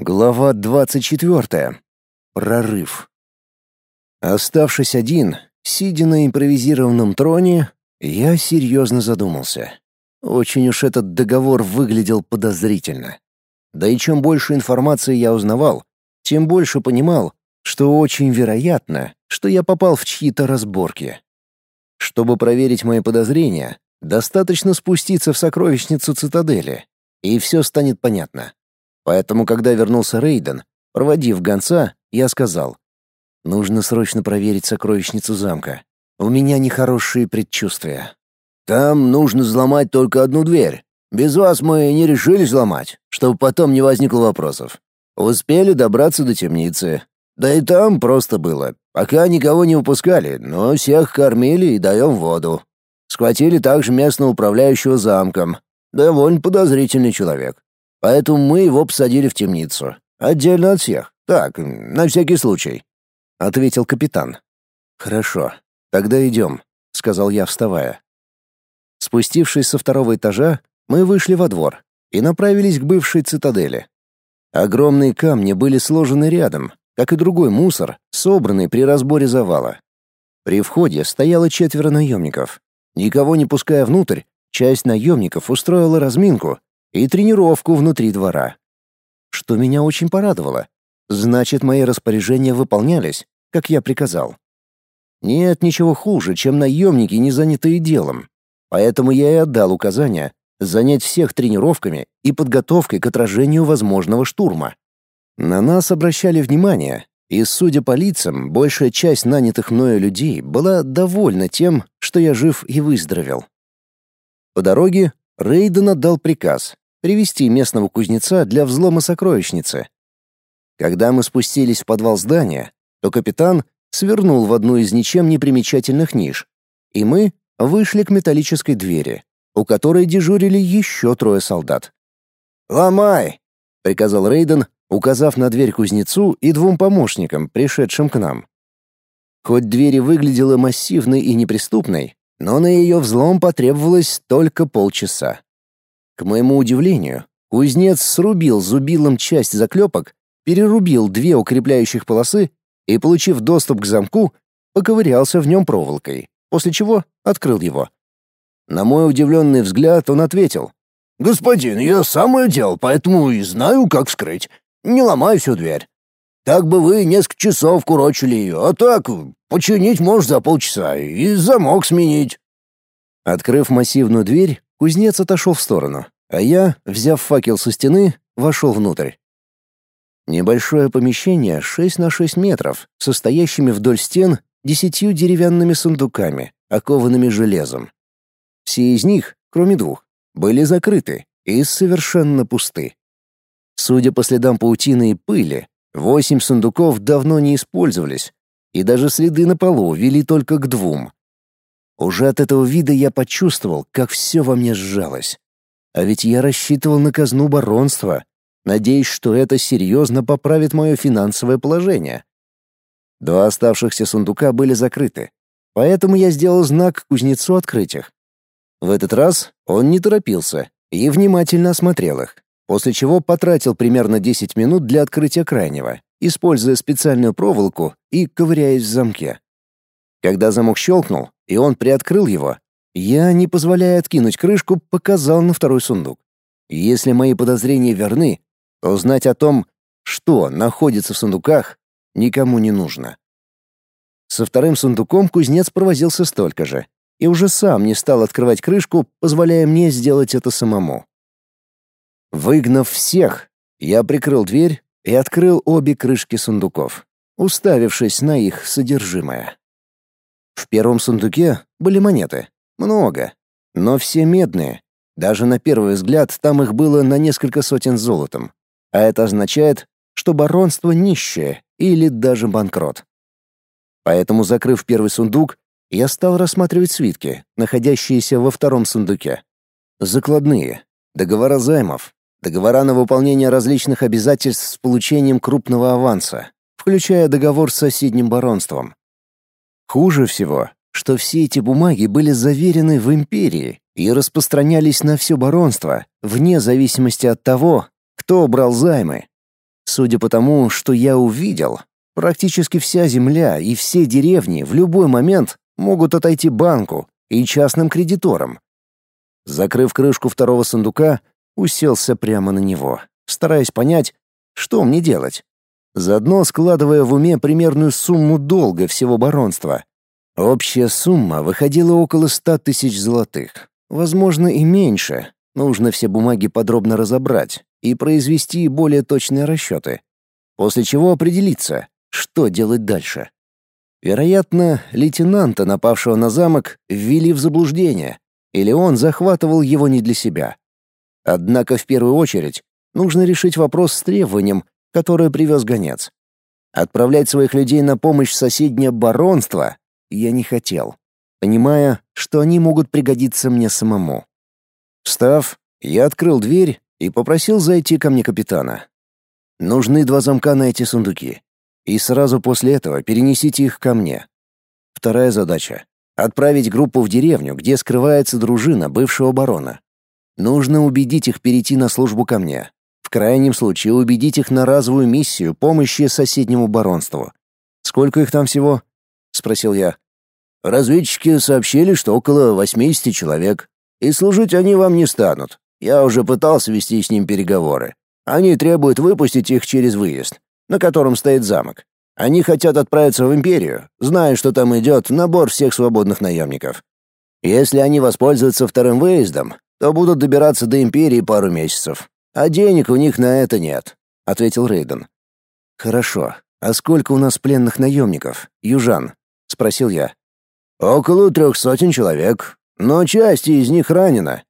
Глава двадцать четвертая. Прорыв. Оставшись один, сидя на импровизированном троне, я серьезно задумался. Очень уж этот договор выглядел подозрительно. Да и чем больше информации я узнавал, тем больше понимал, что очень вероятно, что я попал в чьи-то разборки. Чтобы проверить мои подозрения, достаточно спуститься в сокровищницу цитадели, и все станет понятно. Поэтому, когда вернулся Рейден, проводив гонца, я сказал, «Нужно срочно проверить сокровищницу замка. У меня нехорошие предчувствия». «Там нужно взломать только одну дверь. Без вас мы не решили взломать, чтобы потом не возникло вопросов. Успели добраться до темницы. Да и там просто было. Пока никого не упускали, но всех кормили и даем воду. Схватили также местного управляющего замком. Довольно подозрительный человек. Поэтому мы его посадили в темницу. Отдельно от всех. Так, на всякий случай», — ответил капитан. «Хорошо. Тогда идем», — сказал я, вставая. Спустившись со второго этажа, мы вышли во двор и направились к бывшей цитадели. Огромные камни были сложены рядом, как и другой мусор, собранный при разборе завала. При входе стояло четверо наемников. Никого не пуская внутрь, часть наемников устроила разминку и тренировку внутри двора. Что меня очень порадовало. Значит, мои распоряжения выполнялись, как я приказал. Нет ничего хуже, чем наемники, не занятые делом. Поэтому я и отдал указание занять всех тренировками и подготовкой к отражению возможного штурма. На нас обращали внимание, и, судя по лицам, большая часть нанятых мною людей была довольна тем, что я жив и выздоровел. По дороге Рейден отдал приказ привести местного кузнеца для взлома сокровищницы. Когда мы спустились в подвал здания, то капитан свернул в одну из ничем не примечательных ниш, и мы вышли к металлической двери, у которой дежурили еще трое солдат. «Ломай!» — приказал Рейден, указав на дверь кузнецу и двум помощникам, пришедшим к нам. Хоть дверь выглядела массивной и неприступной, но на ее взлом потребовалось только полчаса. К моему удивлению, кузнец срубил зубилом часть заклепок, перерубил две укрепляющих полосы и, получив доступ к замку, поковырялся в нем проволокой, после чего открыл его. На мой удивленный взгляд он ответил. «Господин, я сам ее делал, поэтому и знаю, как вскрыть. Не ломай всю дверь. Так бы вы несколько часов курочили ее, а так починить можешь за полчаса и замок сменить». Открыв массивную дверь, кузнец отошел в сторону, а я, взяв факел со стены, вошел внутрь. Небольшое помещение 6 на 6 метров, состоящими вдоль стен десятью деревянными сундуками, окованными железом. Все из них, кроме двух, были закрыты и совершенно пусты. Судя по следам паутины и пыли, восемь сундуков давно не использовались, и даже следы на полу вели только к двум. Уже от этого вида я почувствовал, как все во мне сжалось. А ведь я рассчитывал на казну баронства, надеясь, что это серьезно поправит мое финансовое положение. Два оставшихся сундука были закрыты, поэтому я сделал знак кузнецу открыть их. В этот раз он не торопился и внимательно осмотрел их, после чего потратил примерно 10 минут для открытия крайнего, используя специальную проволоку и ковыряясь в замке. Когда замок щелкнул, и он приоткрыл его, я, не позволяя откинуть крышку, показал на второй сундук. Если мои подозрения верны, то знать о том, что находится в сундуках, никому не нужно. Со вторым сундуком кузнец провозился столько же и уже сам не стал открывать крышку, позволяя мне сделать это самому. Выгнав всех, я прикрыл дверь и открыл обе крышки сундуков, уставившись на их содержимое. В первом сундуке были монеты. Много. Но все медные. Даже на первый взгляд там их было на несколько сотен золотом. А это означает, что баронство нищее или даже банкрот. Поэтому, закрыв первый сундук, я стал рассматривать свитки, находящиеся во втором сундуке. Закладные, договора займов, договора на выполнение различных обязательств с получением крупного аванса, включая договор с соседним баронством. Хуже всего, что все эти бумаги были заверены в империи и распространялись на все баронство, вне зависимости от того, кто брал займы. Судя по тому, что я увидел, практически вся земля и все деревни в любой момент могут отойти банку и частным кредиторам. Закрыв крышку второго сундука, уселся прямо на него, стараясь понять, что мне делать. Заодно складывая в уме примерную сумму долга всего баронства. Общая сумма выходила около ста тысяч золотых. Возможно, и меньше. Нужно все бумаги подробно разобрать и произвести более точные расчеты. После чего определиться, что делать дальше. Вероятно, лейтенанта, напавшего на замок, ввели в заблуждение, или он захватывал его не для себя. Однако в первую очередь нужно решить вопрос с требованием, которое привез гонец. Отправлять своих людей на помощь в соседнее баронство я не хотел, понимая, что они могут пригодиться мне самому. Встав, я открыл дверь и попросил зайти ко мне капитана. Нужны два замка на эти сундуки. И сразу после этого перенесите их ко мне. Вторая задача — отправить группу в деревню, где скрывается дружина бывшего барона. Нужно убедить их перейти на службу ко мне. В крайнем случае убедить их на разовую миссию помощи соседнему баронству. Сколько их там всего? спросил я. Разведчики сообщили, что около 80 человек, и служить они вам не станут. Я уже пытался вести с ним переговоры. Они требуют выпустить их через выезд, на котором стоит замок. Они хотят отправиться в империю, зная, что там идет набор всех свободных наемников. Если они воспользуются вторым выездом, то будут добираться до империи пару месяцев. А денег у них на это нет, ответил Рейден. Хорошо. А сколько у нас пленных наемников, южан? спросил я. Около трех сотен человек, но часть из них ранена.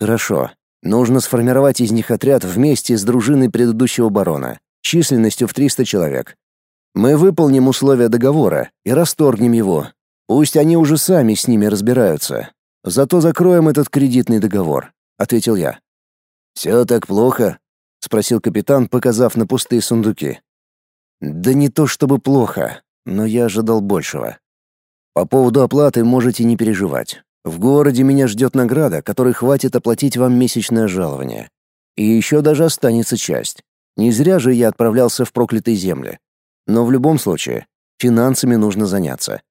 Хорошо. Нужно сформировать из них отряд вместе с дружиной предыдущего барона, численностью в 300 человек. Мы выполним условия договора и расторгнем его. Пусть они уже сами с ними разбираются. Зато закроем этот кредитный договор, ответил я. Все так плохо? спросил капитан, показав на пустые сундуки. Да не то чтобы плохо, но я ожидал большего. По поводу оплаты можете не переживать. В городе меня ждет награда, которой хватит оплатить вам месячное жалование. И еще даже останется часть. Не зря же я отправлялся в проклятые земли. Но в любом случае, финансами нужно заняться.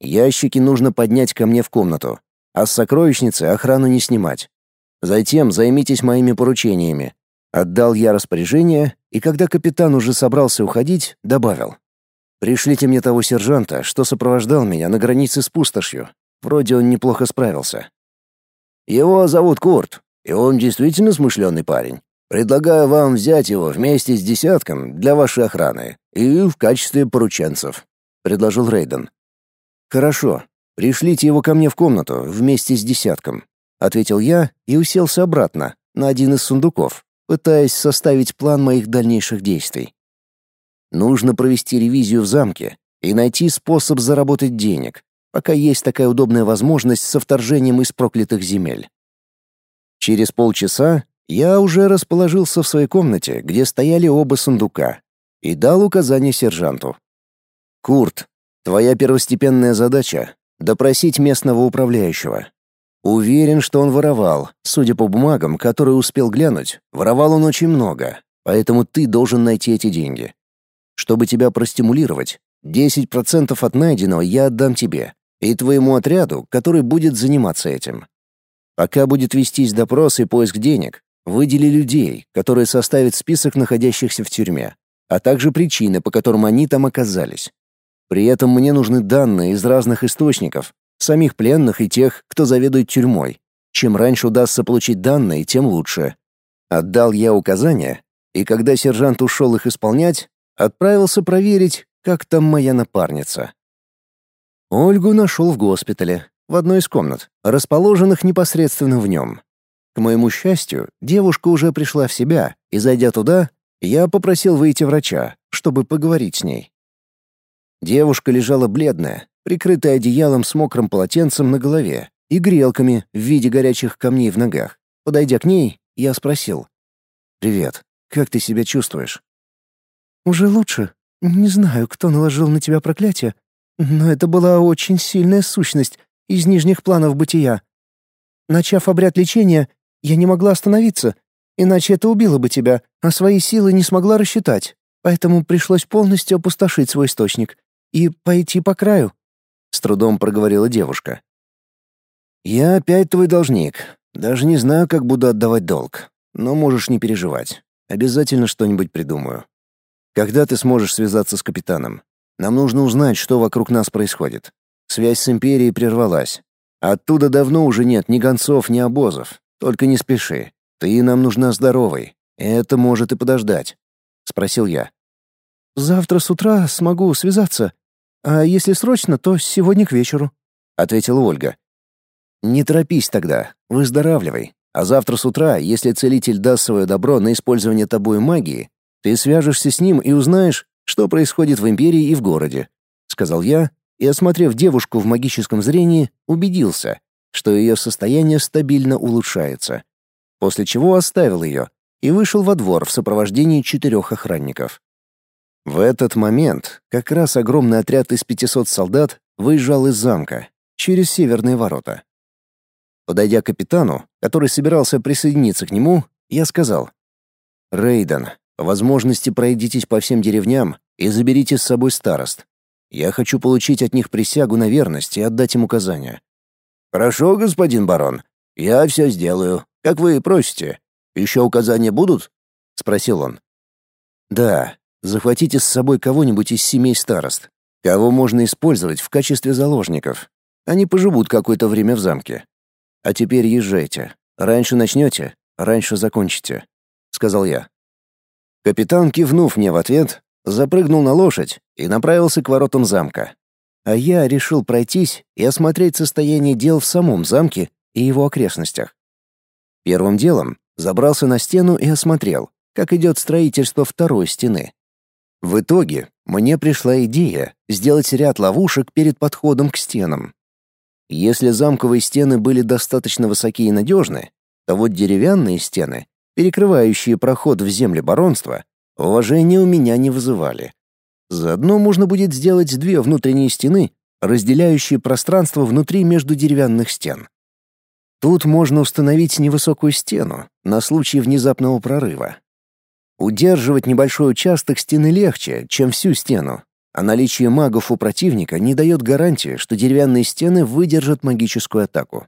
Ящики нужно поднять ко мне в комнату, а с сокровищницы охрану не снимать. Затем займитесь моими поручениями. Отдал я распоряжение, и когда капитан уже собрался уходить, добавил. Пришлите мне того сержанта, что сопровождал меня на границе с пустошью. Вроде он неплохо справился. Его зовут Курт, и он действительно смышленый парень. Предлагаю вам взять его вместе с десятком для вашей охраны и в качестве порученцев», — предложил Рейден. «Хорошо. Пришлите его ко мне в комнату вместе с десятком», — ответил я и уселся обратно на один из сундуков, пытаясь составить план моих дальнейших действий. Нужно провести ревизию в замке и найти способ заработать денег, пока есть такая удобная возможность со вторжением из проклятых земель. Через полчаса я уже расположился в своей комнате, где стояли оба сундука, и дал указание сержанту. «Курт, твоя первостепенная задача — допросить местного управляющего. Уверен, что он воровал. Судя по бумагам, которые успел глянуть, воровал он очень много, поэтому ты должен найти эти деньги. Чтобы тебя простимулировать, 10% от найденного я отдам тебе, и твоему отряду, который будет заниматься этим. Пока будет вестись допрос и поиск денег, выдели людей, которые составят список находящихся в тюрьме, а также причины, по которым они там оказались. При этом мне нужны данные из разных источников, самих пленных и тех, кто заведует тюрьмой. Чем раньше удастся получить данные, тем лучше. Отдал я указания, и когда сержант ушел их исполнять, отправился проверить, как там моя напарница. Ольгу нашел в госпитале, в одной из комнат, расположенных непосредственно в нем. К моему счастью, девушка уже пришла в себя, и, зайдя туда, я попросил выйти врача, чтобы поговорить с ней. Девушка лежала бледная, прикрытая одеялом с мокрым полотенцем на голове и грелками в виде горячих камней в ногах. Подойдя к ней, я спросил. «Привет, как ты себя чувствуешь?» «Уже лучше. Не знаю, кто наложил на тебя проклятие, но это была очень сильная сущность из нижних планов бытия. Начав обряд лечения, я не могла остановиться. иначе это убило бы тебя, а свои силы не смогла рассчитать. Поэтому пришлось полностью опустошить свой источник и пойти по краю», — с трудом проговорила девушка. «Я опять твой должник. Даже не знаю, как буду отдавать долг. Но можешь не переживать. Обязательно что-нибудь придумаю. Когда ты сможешь связаться с капитаном? Нам нужно узнать, что вокруг нас происходит. Связь с Империей прервалась. Оттуда давно уже нет ни гонцов, ни обозов. Только не спеши. Ты нам нужна здоровой. Это может и подождать. — спросил я. «Завтра с утра смогу связаться. А если срочно, то сегодня к вечеру», — ответила Ольга. «Не торопись тогда, выздоравливай. А завтра с утра, если целитель даст свое добро на использование тобой магии, ты свяжешься с ним и узнаешь, что происходит в Империи и в городе», — сказал я, и, осмотрев девушку в магическом зрении, убедился, что ее состояние стабильно улучшается. После чего оставил ее, и вышел во двор в сопровождении четырех охранников. В этот момент как раз огромный отряд из 500 солдат выезжал из замка через северные ворота. Подойдя к капитану, который собирался присоединиться к нему, я сказал: "Рейден, по возможности пройдитесь по всем деревням и заберите с собой старост. Я хочу получить от них присягу на верность и отдать им указания". "Хорошо, господин барон. Я все сделаю, как вы просите", еще указания будут? спросил он. Да, захватите с собой кого-нибудь из семей старост, кого можно использовать в качестве заложников. Они поживут какое-то время в замке. А теперь езжайте. Раньше начнете, раньше закончите, сказал я. Капитан, кивнув мне в ответ, запрыгнул на лошадь и направился к воротам замка. А я решил пройтись и осмотреть состояние дел в самом замке и его окрестностях. Первым делом забрался на стену и осмотрел, как идет строительство второй стены. В итоге мне пришла идея сделать ряд ловушек перед подходом к стенам. Если замковые стены были достаточно высокие и надежны, то вот деревянные стены, перекрывающие проход в земли баронства, уважения у меня не вызывали. Заодно можно будет сделать две внутренние стены, разделяющие пространство внутри между деревянных стен. Тут можно установить невысокую стену на случай внезапного прорыва. Удерживать небольшой участок стены легче, чем всю стену, а наличие магов у противника не дает гарантии, что деревянные стены выдержат магическую атаку.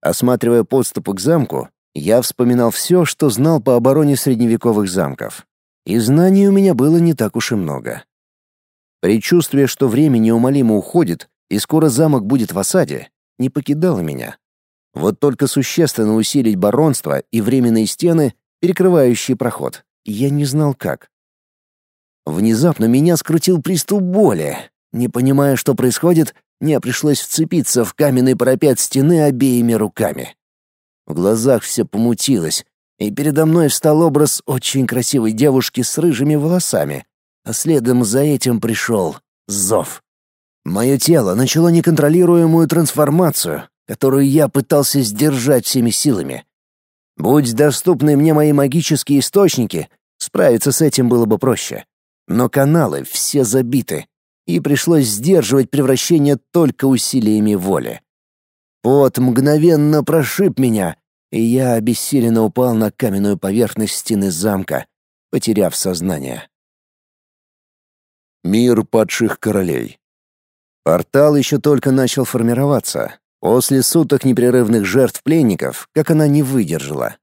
Осматривая подступы к замку, я вспоминал все, что знал по обороне средневековых замков. И знаний у меня было не так уж и много. Предчувствие, что время неумолимо уходит, и скоро замок будет в осаде, не покидало меня. Вот только существенно усилить баронство и временные стены, перекрывающие проход, я не знал как. Внезапно меня скрутил приступ боли. Не понимая, что происходит, мне пришлось вцепиться в каменный парапет стены обеими руками. В глазах все помутилось, и передо мной встал образ очень красивой девушки с рыжими волосами, а следом за этим пришел зов. Мое тело начало неконтролируемую трансформацию, которую я пытался сдержать всеми силами. Будь доступны мне мои магические источники, справиться с этим было бы проще. Но каналы все забиты, и пришлось сдерживать превращение только усилиями воли. Пот мгновенно прошиб меня, и я обессиленно упал на каменную поверхность стены замка, потеряв сознание. Мир падших королей. Портал еще только начал формироваться, После суток непрерывных жертв пленников, как она не выдержала.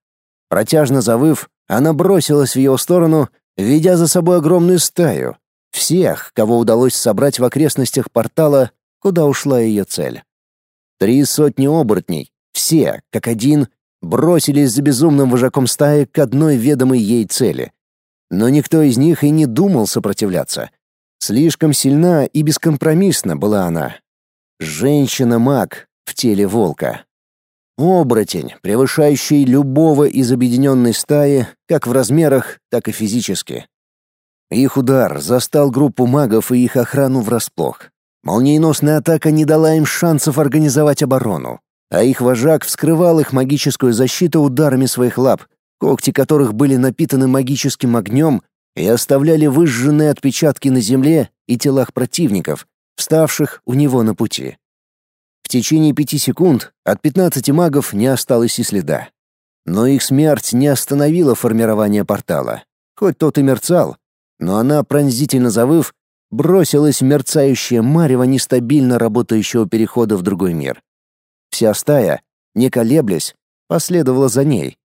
Протяжно завыв, она бросилась в его сторону, ведя за собой огромную стаю. Всех, кого удалось собрать в окрестностях портала, куда ушла ее цель. Три сотни оборотней, все, как один, бросились за безумным вожаком стаи к одной ведомой ей цели. Но никто из них и не думал сопротивляться. Слишком сильна и бескомпромиссна была она. Женщина-маг, в теле волка. Оборотень, превышающий любого из объединенной стаи, как в размерах, так и физически. Их удар застал группу магов и их охрану врасплох. Молниеносная атака не дала им шансов организовать оборону, а их вожак вскрывал их магическую защиту ударами своих лап, когти которых были напитаны магическим огнем и оставляли выжженные отпечатки на земле и телах противников, вставших у него на пути. В течение пяти секунд от пятнадцати магов не осталось и следа. Но их смерть не остановила формирование портала. Хоть тот и мерцал, но она, пронзительно завыв, бросилась в мерцающее марево нестабильно работающего перехода в другой мир. Вся стая, не колеблясь, последовала за ней.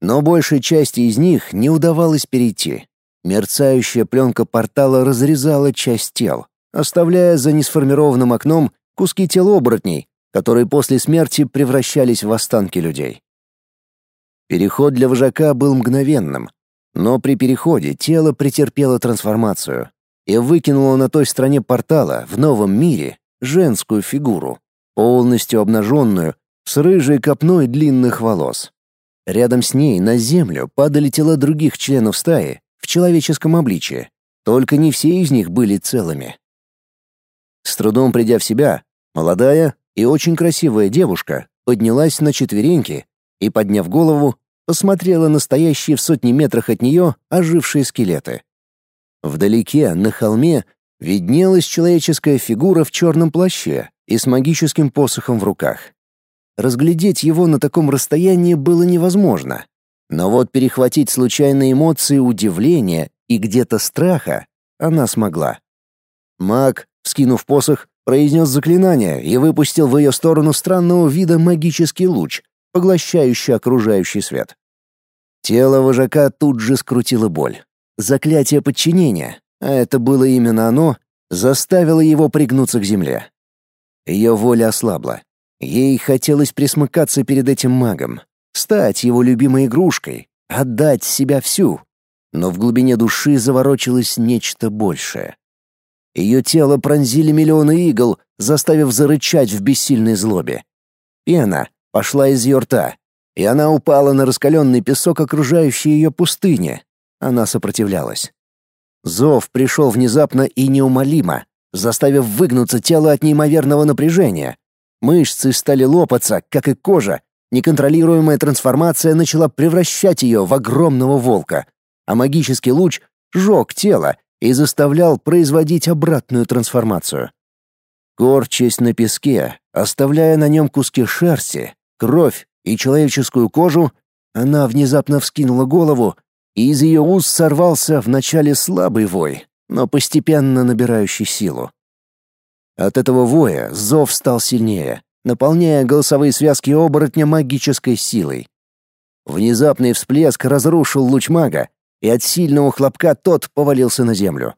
Но большей части из них не удавалось перейти. Мерцающая пленка портала разрезала часть тел, оставляя за несформированным окном куски тел оборотней, которые после смерти превращались в останки людей. Переход для вожака был мгновенным, но при переходе тело претерпело трансформацию и выкинуло на той стороне портала в новом мире женскую фигуру, полностью обнаженную, с рыжей копной длинных волос. Рядом с ней на землю падали тела других членов стаи, в человеческом обличье, только не все из них были целыми. С трудом придя в себя, молодая и очень красивая девушка поднялась на четвереньки и, подняв голову, посмотрела на стоящие в сотни метрах от нее ожившие скелеты. Вдалеке, на холме, виднелась человеческая фигура в черном плаще и с магическим посохом в руках. Разглядеть его на таком расстоянии было невозможно. Но вот перехватить случайные эмоции удивления и где-то страха она смогла. Маг, скинув посох, произнес заклинание и выпустил в ее сторону странного вида магический луч, поглощающий окружающий свет. Тело вожака тут же скрутило боль. Заклятие подчинения, а это было именно оно, заставило его пригнуться к земле. Ее воля ослабла. Ей хотелось присмыкаться перед этим магом, стать его любимой игрушкой, отдать себя всю. Но в глубине души заворочилось нечто большее. Ее тело пронзили миллионы игл, заставив зарычать в бессильной злобе. Пена пошла из ее рта, и она упала на раскаленный песок окружающей ее пустыни. Она сопротивлялась. Зов пришел внезапно и неумолимо, заставив выгнуться тело от неимоверного напряжения. Мышцы стали лопаться, как и кожа, Неконтролируемая трансформация начала превращать ее в огромного волка, а магический луч жег тело и заставлял производить обратную трансформацию. Корчась на песке, оставляя на нем куски шерсти, кровь и человеческую кожу, она внезапно вскинула голову, и из ее уст сорвался вначале слабый вой, но постепенно набирающий силу. От этого воя зов стал сильнее, наполняя голосовые связки оборотня магической силой. Внезапный всплеск разрушил луч мага, и от сильного хлопка тот повалился на землю.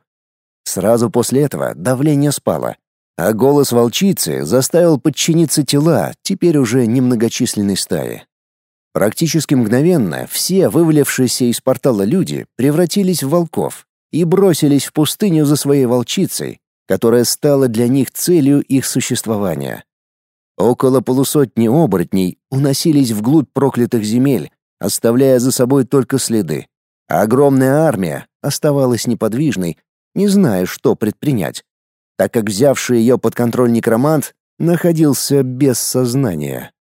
Сразу после этого давление спало, а голос волчицы заставил подчиниться тела теперь уже немногочисленной стаи. Практически мгновенно все вывалившиеся из портала люди превратились в волков и бросились в пустыню за своей волчицей, которая стала для них целью их существования. Около полусотни оборотней уносились вглубь проклятых земель, оставляя за собой только следы. А огромная армия оставалась неподвижной, не зная, что предпринять, так как взявший ее под контроль некромант находился без сознания.